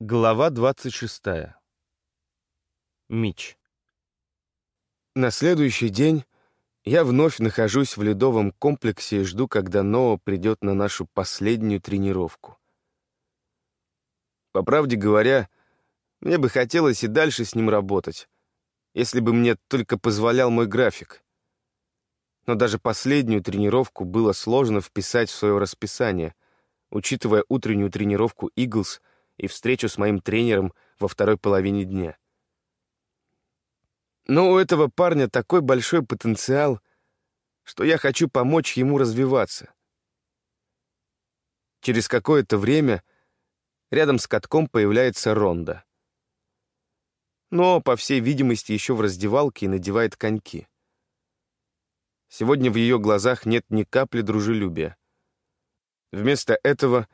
Глава 26. Мич. На следующий день я вновь нахожусь в ледовом комплексе и жду, когда Ноа придет на нашу последнюю тренировку. По правде говоря, мне бы хотелось и дальше с ним работать, если бы мне только позволял мой график. Но даже последнюю тренировку было сложно вписать в свое расписание, учитывая утреннюю тренировку «Иглс» и встречу с моим тренером во второй половине дня. Но у этого парня такой большой потенциал, что я хочу помочь ему развиваться. Через какое-то время рядом с катком появляется Ронда. Но, по всей видимости, еще в раздевалке и надевает коньки. Сегодня в ее глазах нет ни капли дружелюбия. Вместо этого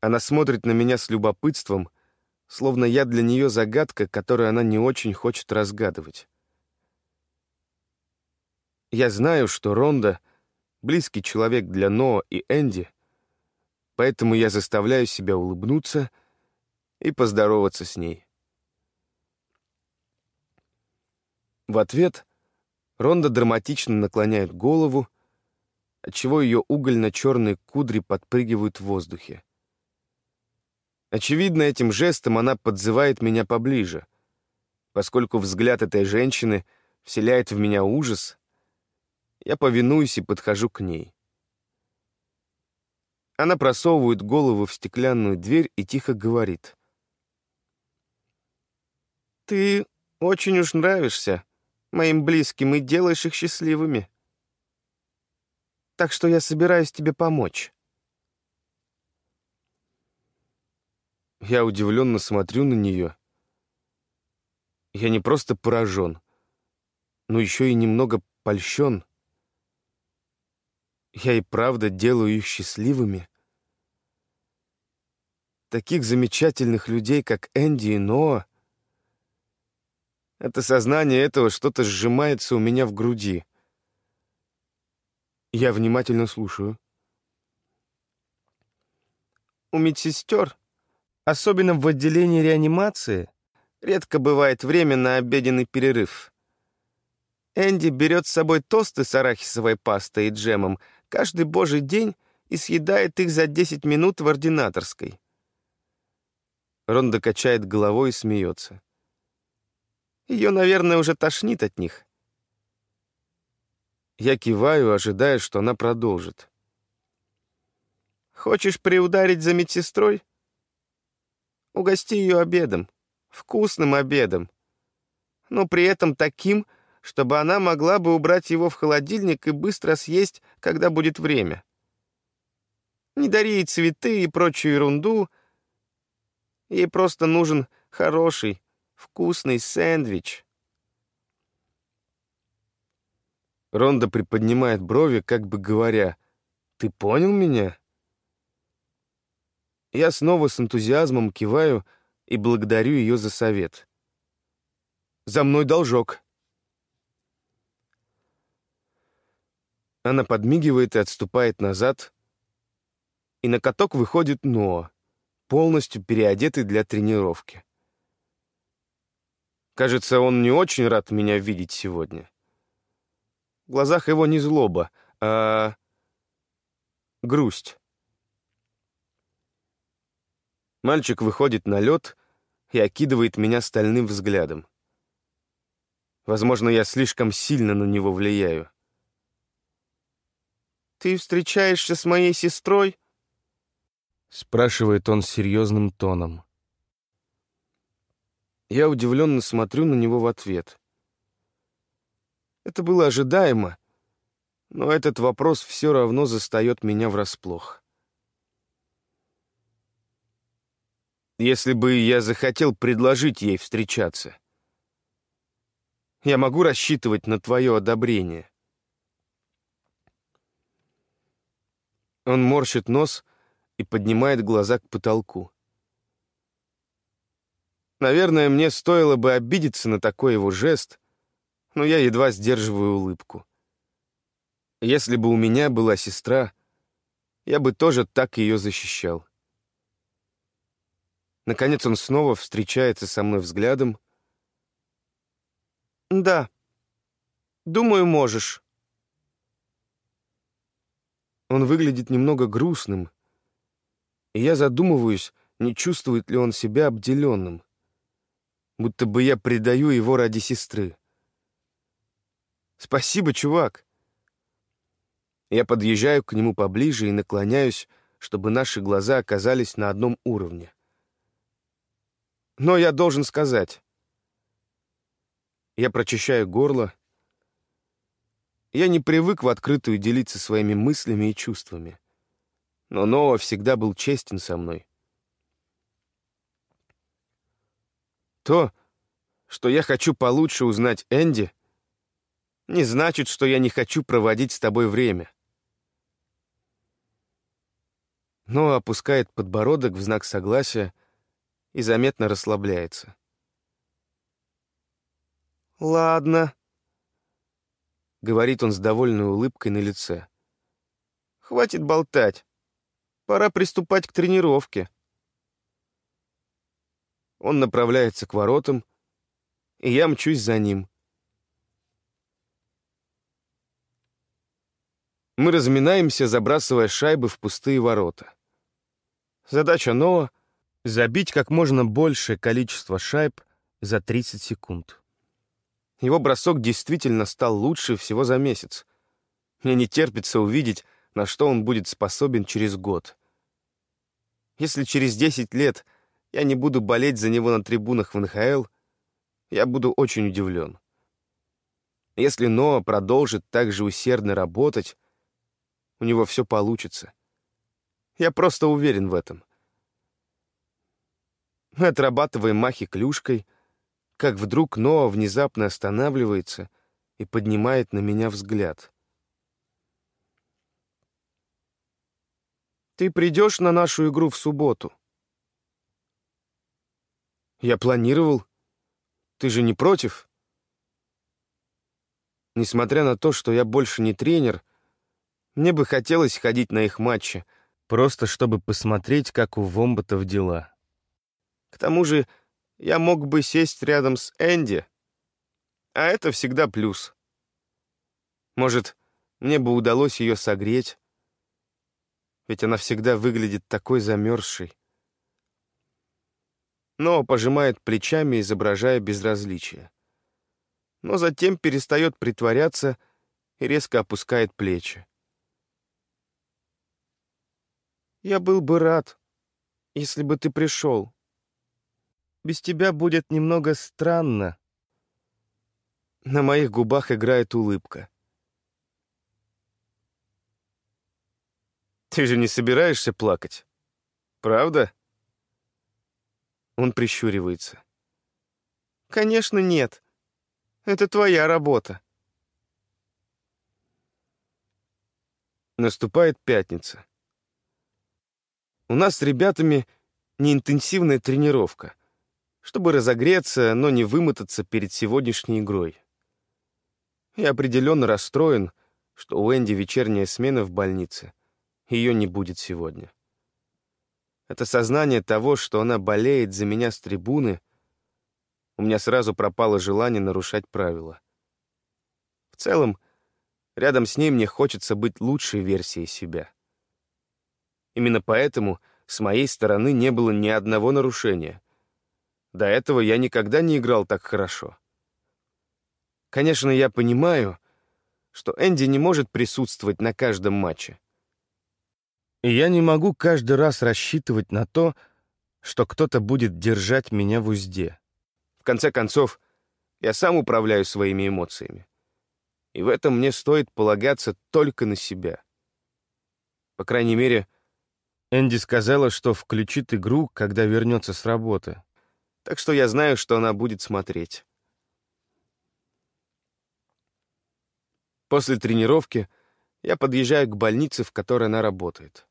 она смотрит на меня с любопытством, словно я для нее загадка, которую она не очень хочет разгадывать. Я знаю, что Ронда — близкий человек для Ноа и Энди, поэтому я заставляю себя улыбнуться и поздороваться с ней. В ответ Ронда драматично наклоняет голову, отчего ее угольно-черные кудри подпрыгивают в воздухе. Очевидно, этим жестом она подзывает меня поближе, поскольку взгляд этой женщины вселяет в меня ужас, я повинуюсь и подхожу к ней. Она просовывает голову в стеклянную дверь и тихо говорит. «Ты очень уж нравишься моим близким и делаешь их счастливыми. Так что я собираюсь тебе помочь». Я удивленно смотрю на нее. Я не просто поражен, но еще и немного польщен. Я и правда делаю их счастливыми. Таких замечательных людей, как Энди и Ноа. Это сознание этого что-то сжимается у меня в груди. Я внимательно слушаю. У медсестер, особенно в отделении реанимации, редко бывает время на обеденный перерыв. Энди берет с собой тосты с арахисовой пастой и джемом — каждый божий день и съедает их за 10 минут в ординаторской. Ронда качает головой и смеется. Ее, наверное, уже тошнит от них. Я киваю, ожидая, что она продолжит. «Хочешь приударить за медсестрой? Угости ее обедом, вкусным обедом, но при этом таким, чтобы она могла бы убрать его в холодильник и быстро съесть, когда будет время. Не дари ей цветы и прочую ерунду. Ей просто нужен хороший, вкусный сэндвич. Ронда приподнимает брови, как бы говоря, «Ты понял меня?» Я снова с энтузиазмом киваю и благодарю ее за совет. «За мной должок», Она подмигивает и отступает назад, и на каток выходит Ноа, полностью переодетый для тренировки. Кажется, он не очень рад меня видеть сегодня. В глазах его не злоба, а грусть. Мальчик выходит на лед и окидывает меня стальным взглядом. Возможно, я слишком сильно на него влияю. «Ты встречаешься с моей сестрой?» — спрашивает он серьезным тоном. Я удивленно смотрю на него в ответ. Это было ожидаемо, но этот вопрос все равно застает меня врасплох. Если бы я захотел предложить ей встречаться, я могу рассчитывать на твое одобрение. Он морщит нос и поднимает глаза к потолку. Наверное, мне стоило бы обидеться на такой его жест, но я едва сдерживаю улыбку. Если бы у меня была сестра, я бы тоже так ее защищал. Наконец он снова встречается со мной взглядом. «Да, думаю, можешь». Он выглядит немного грустным, и я задумываюсь, не чувствует ли он себя обделенным, будто бы я предаю его ради сестры. «Спасибо, чувак!» Я подъезжаю к нему поближе и наклоняюсь, чтобы наши глаза оказались на одном уровне. Но я должен сказать. Я прочищаю горло. Я не привык в открытую делиться своими мыслями и чувствами. Но Ноа всегда был честен со мной. То, что я хочу получше узнать Энди, не значит, что я не хочу проводить с тобой время. Ноа опускает подбородок в знак согласия, и заметно расслабляется. «Ладно», — говорит он с довольной улыбкой на лице. «Хватит болтать. Пора приступать к тренировке». Он направляется к воротам, и я мчусь за ним. Мы разминаемся, забрасывая шайбы в пустые ворота. Задача Ноа забить как можно большее количество шайб за 30 секунд. Его бросок действительно стал лучше всего за месяц. Мне не терпится увидеть, на что он будет способен через год. Если через 10 лет я не буду болеть за него на трибунах в НХЛ, я буду очень удивлен. Если Ноа продолжит так же усердно работать, у него все получится. Я просто уверен в этом. Отрабатываем махи клюшкой, как вдруг Ноа внезапно останавливается и поднимает на меня взгляд. «Ты придешь на нашу игру в субботу?» «Я планировал. Ты же не против?» Несмотря на то, что я больше не тренер, мне бы хотелось ходить на их матчи, просто чтобы посмотреть, как у Вомботов дела. К тому же я мог бы сесть рядом с Энди, а это всегда плюс. Может, мне бы удалось ее согреть, ведь она всегда выглядит такой замерзшей. Но пожимает плечами, изображая безразличие. Но затем перестает притворяться и резко опускает плечи. «Я был бы рад, если бы ты пришел», без тебя будет немного странно». На моих губах играет улыбка. «Ты же не собираешься плакать? Правда?» Он прищуривается. «Конечно нет. Это твоя работа». Наступает пятница. У нас с ребятами неинтенсивная тренировка — чтобы разогреться, но не вымотаться перед сегодняшней игрой. Я определенно расстроен, что у Энди вечерняя смена в больнице. Ее не будет сегодня. Это сознание того, что она болеет за меня с трибуны, у меня сразу пропало желание нарушать правила. В целом, рядом с ней мне хочется быть лучшей версией себя. Именно поэтому с моей стороны не было ни одного нарушения — до этого я никогда не играл так хорошо. Конечно, я понимаю, что Энди не может присутствовать на каждом матче. И я не могу каждый раз рассчитывать на то, что кто-то будет держать меня в узде. В конце концов, я сам управляю своими эмоциями. И в этом мне стоит полагаться только на себя. По крайней мере, Энди сказала, что включит игру, когда вернется с работы так что я знаю, что она будет смотреть. После тренировки я подъезжаю к больнице, в которой она работает.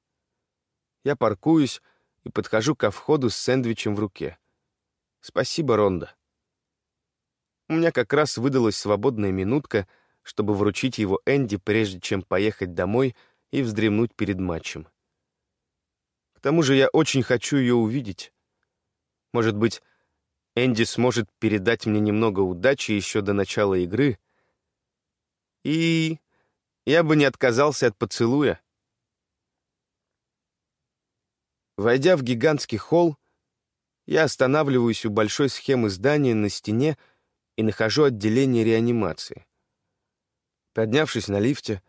Я паркуюсь и подхожу ко входу с сэндвичем в руке. Спасибо, Ронда. У меня как раз выдалась свободная минутка, чтобы вручить его Энди, прежде чем поехать домой и вздремнуть перед матчем. К тому же я очень хочу ее увидеть. Может быть, Энди сможет передать мне немного удачи еще до начала игры, и я бы не отказался от поцелуя. Войдя в гигантский холл, я останавливаюсь у большой схемы здания на стене и нахожу отделение реанимации. Поднявшись на лифте,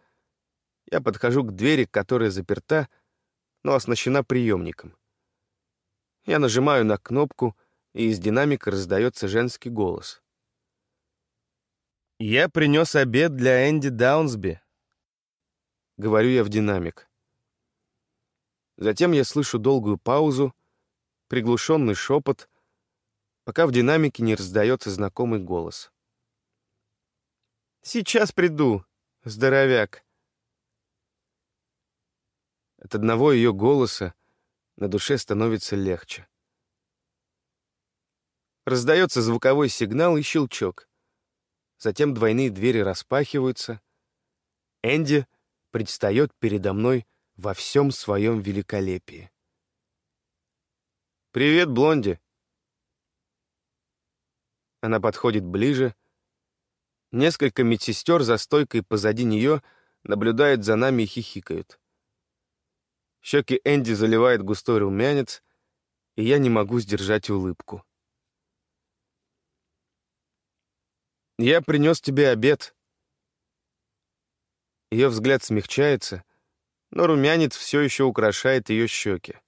я подхожу к двери, которая заперта, но оснащена приемником. Я нажимаю на кнопку, и из динамика раздается женский голос. «Я принес обед для Энди Даунсби», — говорю я в динамик. Затем я слышу долгую паузу, приглушенный шепот, пока в динамике не раздается знакомый голос. «Сейчас приду, здоровяк». От одного ее голоса на душе становится легче. Раздается звуковой сигнал и щелчок. Затем двойные двери распахиваются. Энди предстает передо мной во всем своем великолепии. «Привет, Блонди!» Она подходит ближе. Несколько медсестер за стойкой позади нее наблюдают за нами и хихикают. Щеки Энди заливает густой румянец, и я не могу сдержать улыбку. «Я принес тебе обед». Ее взгляд смягчается, но румянец все еще украшает ее щеки.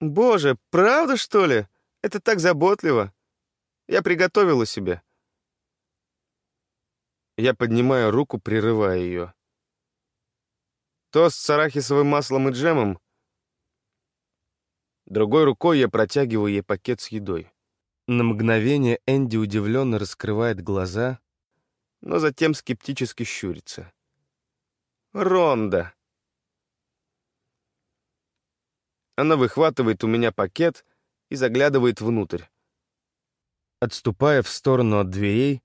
«Боже, правда, что ли? Это так заботливо. Я приготовила себе». Я поднимаю руку, прерывая ее. Тост с арахисовым маслом и джемом. Другой рукой я протягиваю ей пакет с едой. На мгновение Энди удивленно раскрывает глаза, но затем скептически щурится. «Ронда!» Она выхватывает у меня пакет и заглядывает внутрь. Отступая в сторону от дверей,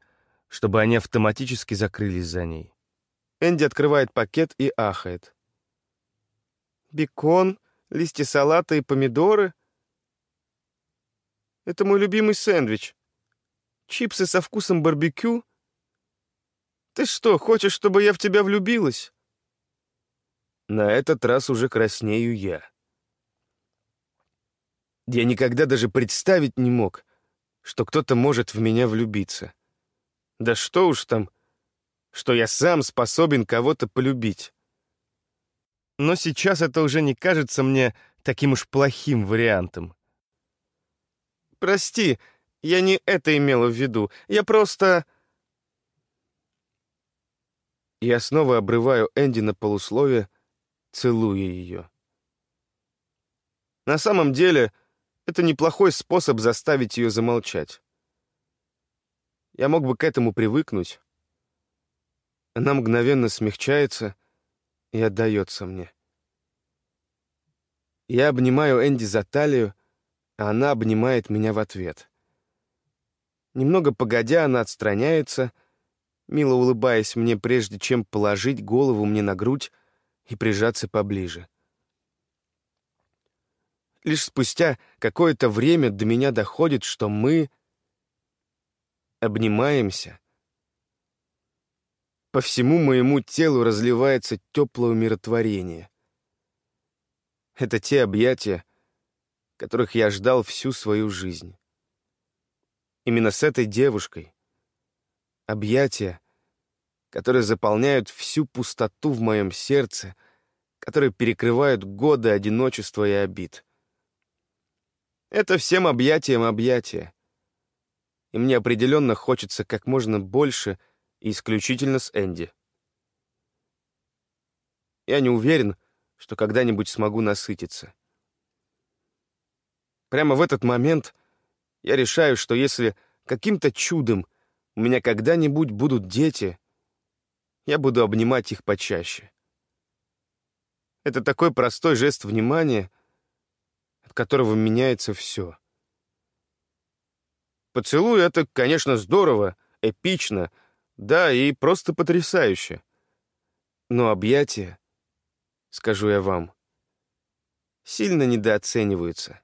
чтобы они автоматически закрылись за ней. Энди открывает пакет и ахает. «Бекон, листья салата и помидоры? Это мой любимый сэндвич. Чипсы со вкусом барбекю? Ты что, хочешь, чтобы я в тебя влюбилась?» На этот раз уже краснею я. Я никогда даже представить не мог, что кто-то может в меня влюбиться. Да что уж там, что я сам способен кого-то полюбить. Но сейчас это уже не кажется мне таким уж плохим вариантом. Прости, я не это имела в виду. Я просто... Я снова обрываю Энди на полусловие, целуя ее. На самом деле, это неплохой способ заставить ее замолчать. Я мог бы к этому привыкнуть. Она мгновенно смягчается и отдается мне. Я обнимаю Энди за талию, а она обнимает меня в ответ. Немного погодя, она отстраняется, мило улыбаясь мне, прежде чем положить голову мне на грудь и прижаться поближе. Лишь спустя какое-то время до меня доходит, что мы обнимаемся. По всему моему телу разливается теплое умиротворение. Это те объятия, которых я ждал всю свою жизнь. Именно с этой девушкой. Объятия, которые заполняют всю пустоту в моем сердце, которые перекрывают годы одиночества и обид. Это всем объятиям объятия. И мне определенно хочется как можно больше и исключительно с Энди. Я не уверен, что когда-нибудь смогу насытиться. Прямо в этот момент я решаю, что если каким-то чудом у меня когда-нибудь будут дети, я буду обнимать их почаще. Это такой простой жест внимания, от которого меняется все. Поцелуй — это, конечно, здорово, эпично, да, и просто потрясающе. Но объятия, скажу я вам, сильно недооцениваются.